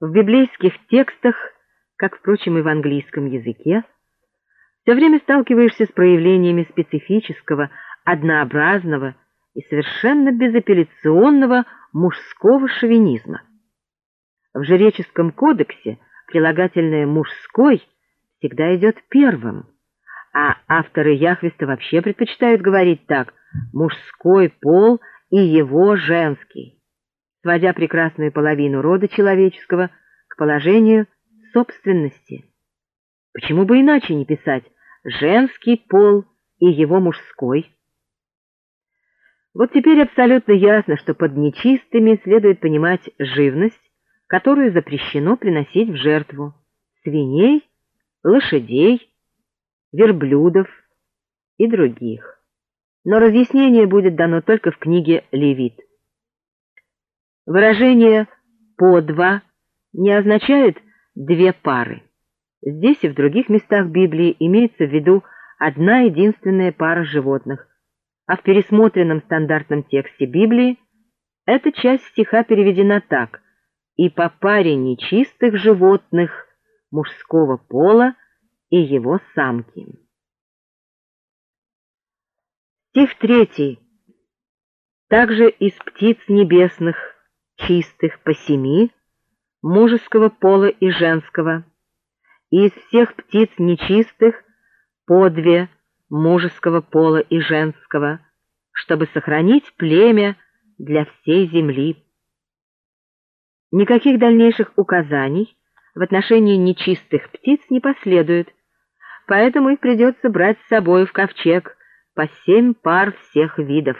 В библейских текстах, как, впрочем, и в английском языке, все время сталкиваешься с проявлениями специфического, однообразного и совершенно безапелляционного мужского шовинизма. В жреческом кодексе прилагательное «мужской» всегда идет первым, а авторы Яхвиста вообще предпочитают говорить так «мужской пол и его женский», сводя прекрасную половину рода человеческого к положению собственности. Почему бы иначе не писать «женский пол и его мужской»? Вот теперь абсолютно ясно, что под нечистыми следует понимать живность, которую запрещено приносить в жертву свиней, лошадей, верблюдов и других. Но разъяснение будет дано только в книге «Левит». Выражение «по два» не означает «две пары». Здесь и в других местах Библии имеется в виду одна единственная пара животных, а в пересмотренном стандартном тексте Библии эта часть стиха переведена так «и по паре нечистых животных мужского пола и его самки». Стих третий. Также из птиц небесных, чистых по семи, мужеского пола и женского, и из всех птиц нечистых по две мужеского пола и женского, чтобы сохранить племя для всей земли. Никаких дальнейших указаний в отношении нечистых птиц не последует, поэтому их придется брать с собой в ковчег по семь пар всех видов.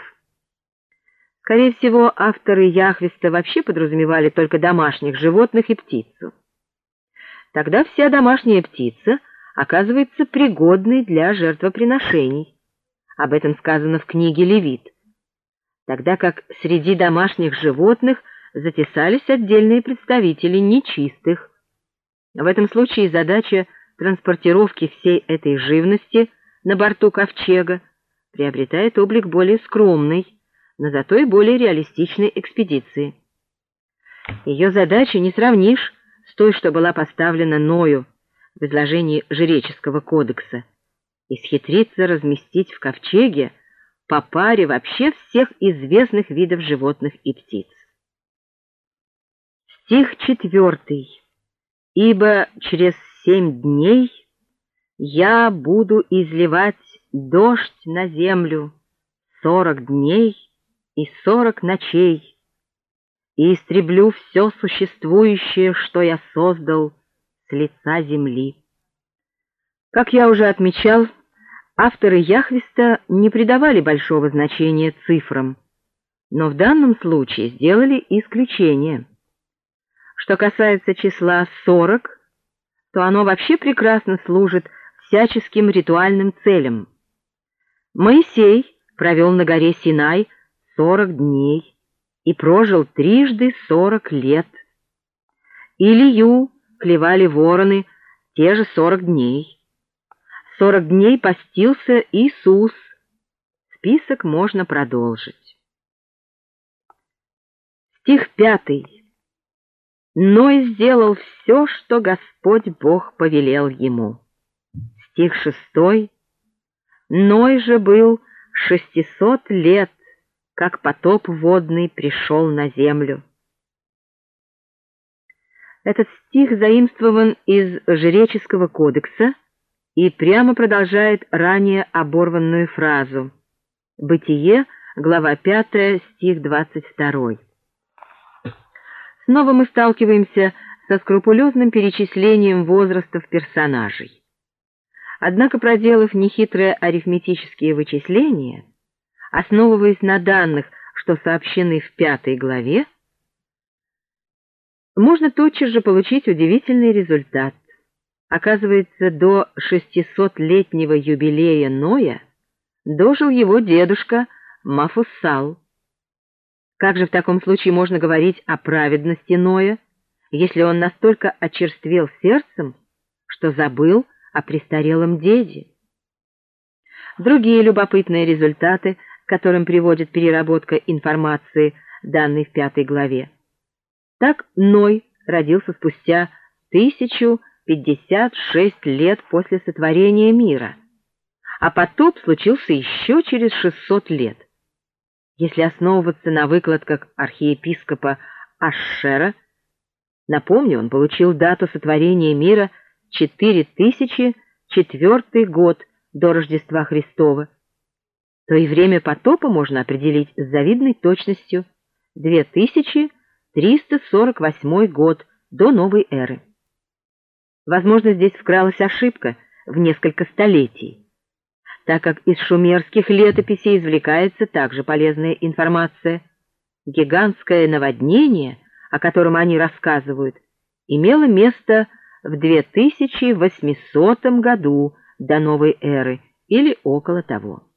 Скорее всего, авторы Яхвиста вообще подразумевали только домашних животных и птицу. Тогда вся домашняя птица — оказывается пригодной для жертвоприношений. Об этом сказано в книге Левит. Тогда как среди домашних животных затесались отдельные представители нечистых. В этом случае задача транспортировки всей этой живности на борту ковчега приобретает облик более скромной, но зато и более реалистичной экспедиции. Ее задача не сравнишь с той, что была поставлена Ною, в изложении жреческого кодекса, и схитриться разместить в ковчеге по паре вообще всех известных видов животных и птиц. Стих четвертый. «Ибо через семь дней я буду изливать дождь на землю сорок дней и сорок ночей, и истреблю все существующее, что я создал, с лица земли. Как я уже отмечал, авторы Яхвиста не придавали большого значения цифрам, но в данном случае сделали исключение. Что касается числа 40, то оно вообще прекрасно служит всяческим ритуальным целям. Моисей провел на горе Синай 40 дней и прожил трижды 40 лет. Илью клевали вороны те же сорок дней. Сорок дней постился Иисус. Список можно продолжить. Стих пятый. Ной сделал все, что Господь Бог повелел ему. Стих шестой. Ной же был шестисот лет, как потоп водный пришел на землю. Этот стих заимствован из Жреческого кодекса и прямо продолжает ранее оборванную фразу «Бытие», глава 5, стих 22. Снова мы сталкиваемся со скрупулезным перечислением возрастов персонажей. Однако, проделав нехитрые арифметические вычисления, основываясь на данных, что сообщены в пятой главе, можно тотчас же получить удивительный результат. Оказывается, до 600-летнего юбилея Ноя дожил его дедушка Мафусал. Как же в таком случае можно говорить о праведности Ноя, если он настолько очерствел сердцем, что забыл о престарелом деде? Другие любопытные результаты, которым приводит переработка информации, данной в пятой главе. Так Ной родился спустя 1056 лет после сотворения мира, а потоп случился еще через 600 лет. Если основываться на выкладках архиепископа Ашшера, напомню, он получил дату сотворения мира 4004 год до Рождества Христова, то и время потопа можно определить с завидной точностью 2348 год до новой эры. Возможно, здесь вкралась ошибка в несколько столетий, так как из шумерских летописей извлекается также полезная информация. Гигантское наводнение, о котором они рассказывают, имело место в 2800 году до новой эры или около того.